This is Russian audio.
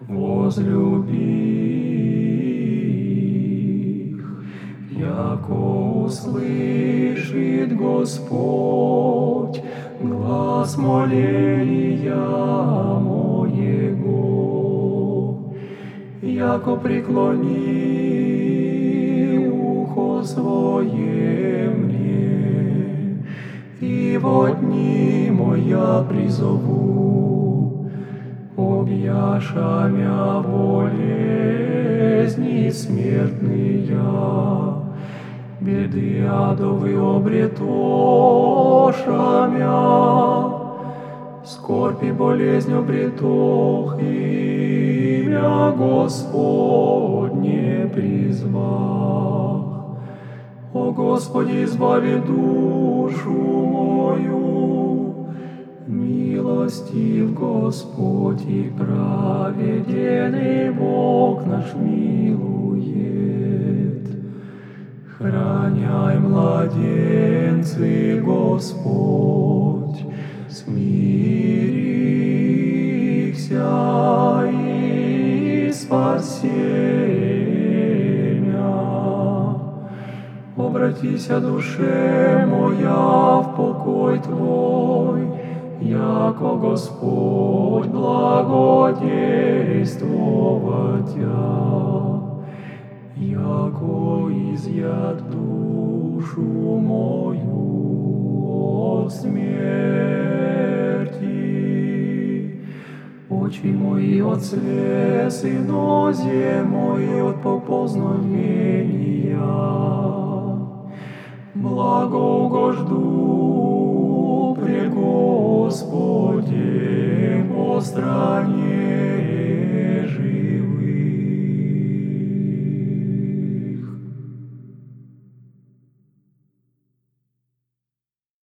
возлюби их, яко услышит Господь глаз моления моего, яко преклони ухо свое мне, и во дни моя призову, мя болезни смертные, беды адовы обретоша мя, скорбь и болезнь обретох, имя Господне призвах. О Господи, избави душу мою, милостив Господь и праведный Бог наш милует. Храняй младенцы, Господь, смирихся и спаси мя. Обратися, душе моя, в покой Твой, яко Господь благодействовать яко изъят душу мою от смерти. Очи мои от слез и нозе мои от поползновения. Благо угожду при Господе по стране